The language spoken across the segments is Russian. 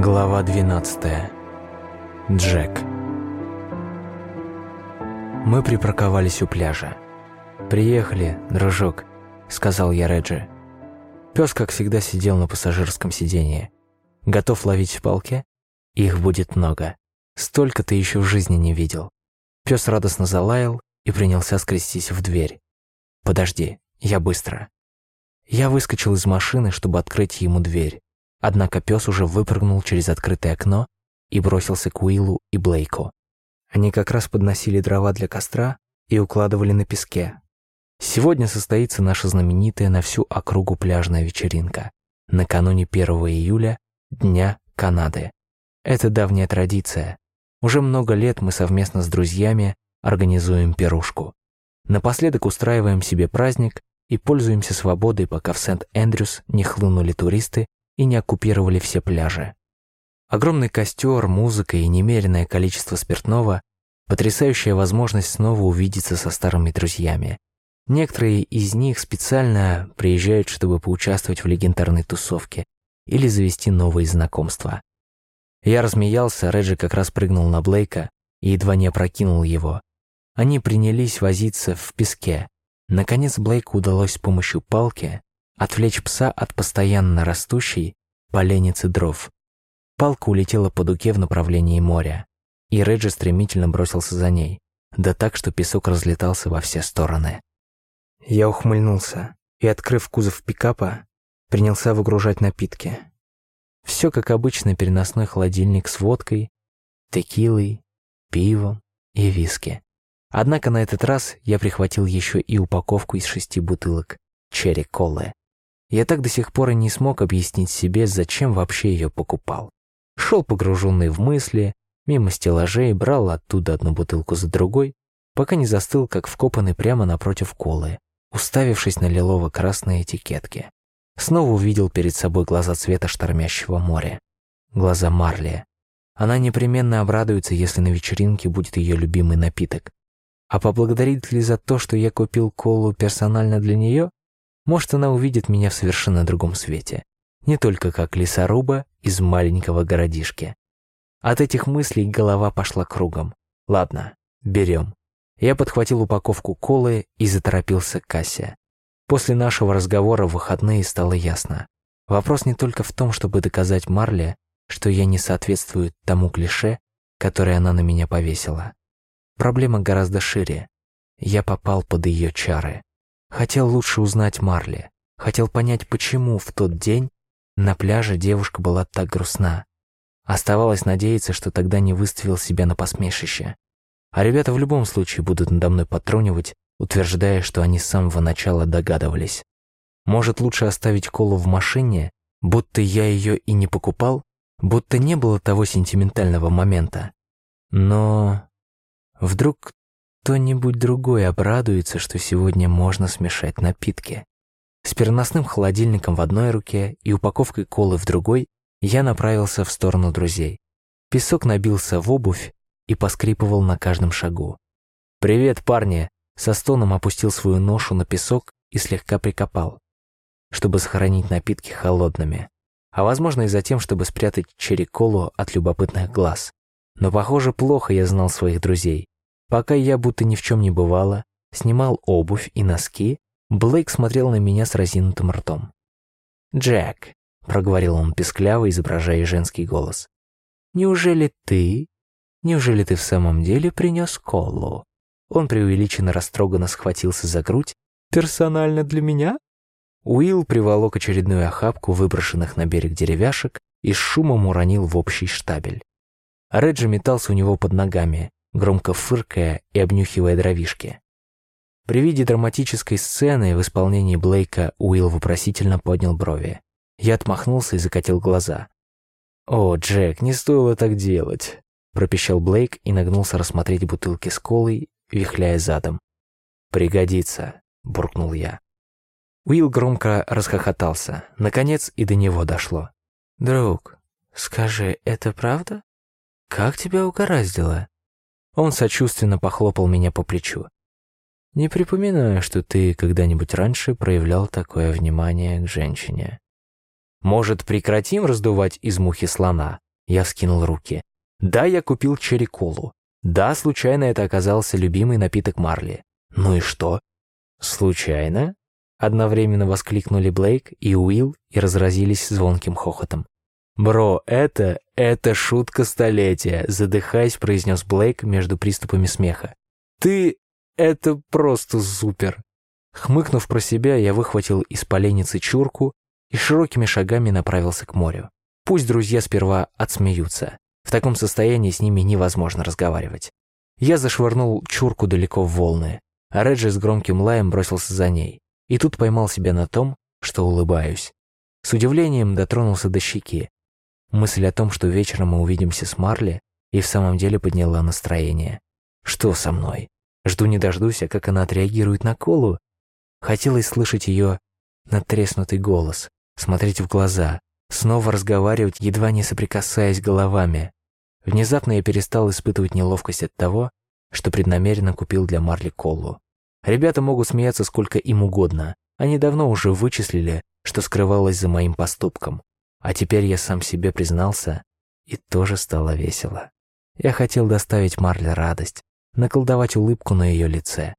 Глава 12. Джек. Мы припарковались у пляжа. «Приехали, дружок», — сказал я Реджи. Пес, как всегда, сидел на пассажирском сиденье. Готов ловить в полке? Их будет много. Столько ты еще в жизни не видел. Пес радостно залаял и принялся скрестись в дверь. «Подожди, я быстро». Я выскочил из машины, чтобы открыть ему дверь. Однако пес уже выпрыгнул через открытое окно и бросился к Уиллу и Блейку. Они как раз подносили дрова для костра и укладывали на песке. Сегодня состоится наша знаменитая на всю округу пляжная вечеринка. Накануне 1 июля, Дня Канады. Это давняя традиция. Уже много лет мы совместно с друзьями организуем пирушку. Напоследок устраиваем себе праздник и пользуемся свободой, пока в Сент-Эндрюс не хлынули туристы и не оккупировали все пляжи. Огромный костер, музыка и немеренное количество спиртного – потрясающая возможность снова увидеться со старыми друзьями. Некоторые из них специально приезжают, чтобы поучаствовать в легендарной тусовке или завести новые знакомства. Я размеялся, Реджи как раз прыгнул на Блейка и едва не опрокинул его. Они принялись возиться в песке. Наконец Блейку удалось с помощью палки отвлечь пса от постоянно растущей поленницы дров. Палка улетела по дуке в направлении моря, и Реджи стремительно бросился за ней, да так, что песок разлетался во все стороны. Я ухмыльнулся и, открыв кузов пикапа, принялся выгружать напитки. Все как обычно переносной холодильник с водкой, текилой, пивом и виски. Однако на этот раз я прихватил еще и упаковку из шести бутылок черри-колы. Я так до сих пор и не смог объяснить себе, зачем вообще ее покупал. Шел погруженный в мысли, мимо стеллажей, брал оттуда одну бутылку за другой, пока не застыл, как вкопанный прямо напротив колы, уставившись на лилово-красные этикетки. Снова увидел перед собой глаза цвета штормящего моря. Глаза Марли. Она непременно обрадуется, если на вечеринке будет ее любимый напиток. А поблагодарит ли за то, что я купил колу персонально для нее? Может, она увидит меня в совершенно другом свете. Не только как лесоруба из маленького городишки. От этих мыслей голова пошла кругом. Ладно, берем. Я подхватил упаковку колы и заторопился к кассе. После нашего разговора в выходные стало ясно. Вопрос не только в том, чтобы доказать Марле, что я не соответствую тому клише, которое она на меня повесила. Проблема гораздо шире. Я попал под ее чары. Хотел лучше узнать Марли. Хотел понять, почему в тот день на пляже девушка была так грустна. Оставалось надеяться, что тогда не выставил себя на посмешище. А ребята в любом случае будут надо мной подтрунивать, утверждая, что они с самого начала догадывались. Может, лучше оставить колу в машине, будто я ее и не покупал, будто не было того сентиментального момента. Но вдруг кто-нибудь другой обрадуется, что сегодня можно смешать напитки. С переносным холодильником в одной руке и упаковкой колы в другой я направился в сторону друзей. Песок набился в обувь и поскрипывал на каждом шагу. «Привет, парни!» Со стоном опустил свою ношу на песок и слегка прикопал, чтобы сохранить напитки холодными, а возможно и затем, чтобы спрятать черри-колу от любопытных глаз. Но, похоже, плохо я знал своих друзей. Пока я, будто ни в чем не бывало, снимал обувь и носки, Блейк смотрел на меня с разинутым ртом. «Джек», — проговорил он пескляво, изображая женский голос, «неужели ты? Неужели ты в самом деле принес колу?» Он преувеличенно растроганно схватился за грудь. «Персонально для меня?» Уилл приволок очередную охапку выброшенных на берег деревяшек и с шумом уронил в общий штабель. Реджи метался у него под ногами, громко фыркая и обнюхивая дровишки. При виде драматической сцены в исполнении Блейка Уилл вопросительно поднял брови. Я отмахнулся и закатил глаза. «О, Джек, не стоило так делать», — пропищал Блейк и нагнулся рассмотреть бутылки с колой, вихляя задом. «Пригодится», — буркнул я. Уилл громко расхохотался. Наконец и до него дошло. «Друг, скажи, это правда? Как тебя угораздило?» Он сочувственно похлопал меня по плечу. «Не припоминаю, что ты когда-нибудь раньше проявлял такое внимание к женщине. Может, прекратим раздувать из мухи слона?» Я вскинул руки. Да, я купил черри-колу. Да, случайно это оказался любимый напиток Марли. Ну и что? Случайно? Одновременно воскликнули Блейк и Уилл и разразились звонким хохотом. «Бро, это... это шутка столетия», — задыхаясь, произнес Блейк между приступами смеха. «Ты... это просто супер!» Хмыкнув про себя, я выхватил из поленницы чурку и широкими шагами направился к морю. Пусть друзья сперва отсмеются. В таком состоянии с ними невозможно разговаривать. Я зашвырнул чурку далеко в волны, а Реджи с громким лаем бросился за ней. И тут поймал себя на том, что улыбаюсь. С удивлением дотронулся до щеки. Мысль о том, что вечером мы увидимся с Марли, и в самом деле подняла настроение. Что со мной? Жду не дождусь, а как она отреагирует на Колу? Хотелось слышать ее натреснутый голос, смотреть в глаза, снова разговаривать, едва не соприкасаясь головами. Внезапно я перестал испытывать неловкость от того, что преднамеренно купил для Марли Колу. Ребята могут смеяться сколько им угодно. Они давно уже вычислили, что скрывалось за моим поступком. А теперь я сам себе признался, и тоже стало весело. Я хотел доставить Марле радость, наколдовать улыбку на ее лице.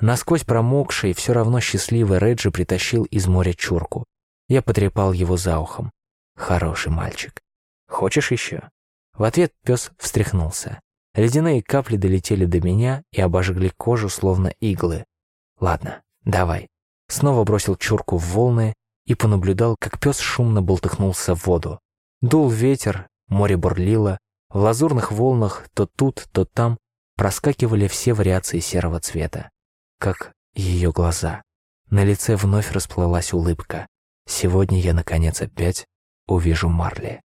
Насквозь промокший, все равно счастливый Реджи притащил из моря чурку. Я потрепал его за ухом. Хороший мальчик. Хочешь еще? В ответ пес встряхнулся. Ледяные капли долетели до меня и обожгли кожу, словно иглы. Ладно, давай. Снова бросил чурку в волны и понаблюдал, как пес шумно болтыхнулся в воду. Дул ветер, море бурлило, в лазурных волнах то тут, то там проскакивали все вариации серого цвета, как ее глаза. На лице вновь расплылась улыбка. Сегодня я, наконец, опять увижу Марли.